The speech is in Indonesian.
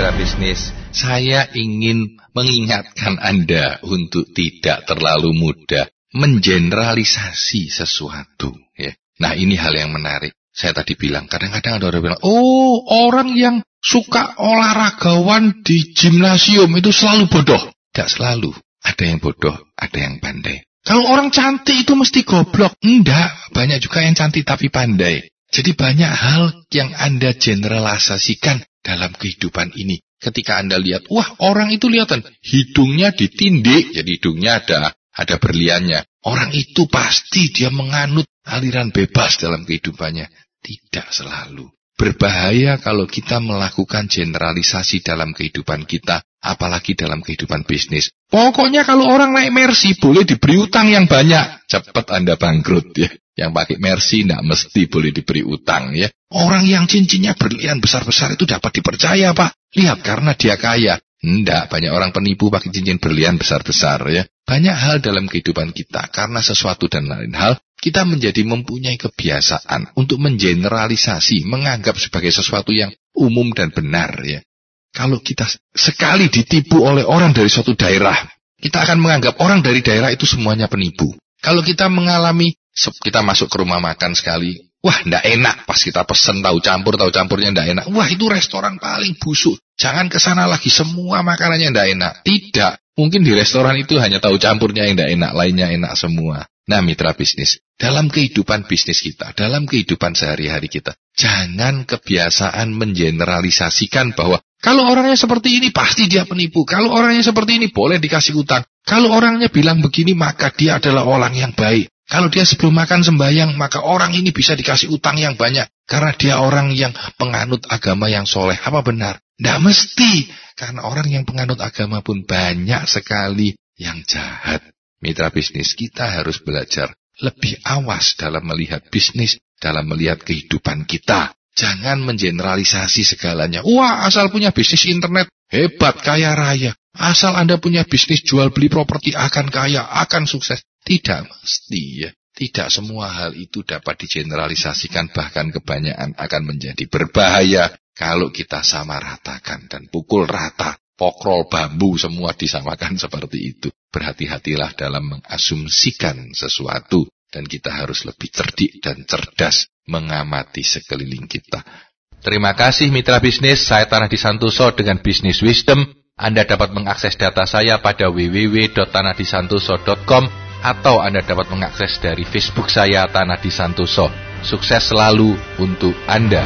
mitra bisnis, saya ingin mengingatkan Anda untuk tidak terlalu mudah mengeneralisasi sesuatu. Ya. Nah ini hal yang menarik. Saya tadi bilang, kadang-kadang ada orang bilang, oh orang yang suka olahragawan di gimnasium itu selalu bodoh. Tidak selalu. Ada yang bodoh, ada yang pandai. Kalau orang cantik itu mesti goblok. Enggak, banyak juga yang cantik tapi pandai. Jadi banyak hal yang Anda generalisasikan dalam kehidupan ini. Ketika Anda lihat, wah orang itu lihatan, hidungnya ditindik, jadi hidungnya ada ada berliannya. Orang itu pasti dia menganut aliran bebas dalam kehidupannya. Tidak selalu. Berbahaya kalau kita melakukan generalisasi dalam kehidupan kita, apalagi dalam kehidupan bisnis. Pokoknya kalau orang naik Mercy boleh diberi utang yang banyak, cepat Anda bangkrut ya. Yang pakai Mercy tidak mesti boleh diberi utang ya. Orang yang cincinnya berlian besar-besar itu dapat dipercaya Pak. Lihat karena dia kaya. Tidak, banyak orang penipu pakai cincin berlian besar-besar ya. Banyak hal dalam kehidupan kita karena sesuatu dan lain hal kita menjadi mempunyai kebiasaan untuk mengeneralisasi, menganggap sebagai sesuatu yang umum dan benar ya. Kalau kita sekali ditipu oleh orang dari suatu daerah, kita akan menganggap orang dari daerah itu semuanya penipu. Kalau kita mengalami, kita masuk ke rumah makan sekali, wah ndak enak pas kita pesen tahu campur, tahu campurnya ndak enak. Wah itu restoran paling busuk. Jangan ke sana lagi, semua makanannya ndak enak. Tidak, mungkin di restoran itu hanya tahu campurnya yang ndak enak, lainnya enak semua. Nah mitra bisnis, dalam kehidupan bisnis kita, dalam kehidupan sehari-hari kita, jangan kebiasaan mengeneralisasikan bahwa kalau orangnya seperti ini pasti dia penipu, kalau orangnya seperti ini boleh dikasih utang, kalau orangnya bilang begini maka dia adalah orang yang baik. Kalau dia sebelum makan sembahyang, maka orang ini bisa dikasih utang yang banyak. Karena dia orang yang penganut agama yang soleh. Apa benar? Tidak mesti. Karena orang yang penganut agama pun banyak sekali yang jahat. Mitra bisnis kita harus belajar lebih awas dalam melihat bisnis, dalam melihat kehidupan kita. Jangan mengeneralisasi segalanya. Wah, asal punya bisnis internet, hebat, kaya raya. Asal Anda punya bisnis jual beli properti akan kaya, akan sukses. Tidak mesti ya. Tidak semua hal itu dapat digeneralisasikan, bahkan kebanyakan akan menjadi berbahaya kalau kita sama ratakan dan pukul rata pokrol bambu semua disamakan seperti itu. Berhati-hatilah dalam mengasumsikan sesuatu dan kita harus lebih cerdik dan cerdas mengamati sekeliling kita. Terima kasih mitra bisnis, saya Tanah Disantoso dengan Bisnis Wisdom. Anda dapat mengakses data saya pada www.tanahdisantoso.com atau Anda dapat mengakses dari Facebook saya Tanah Disantoso. Sukses selalu untuk Anda.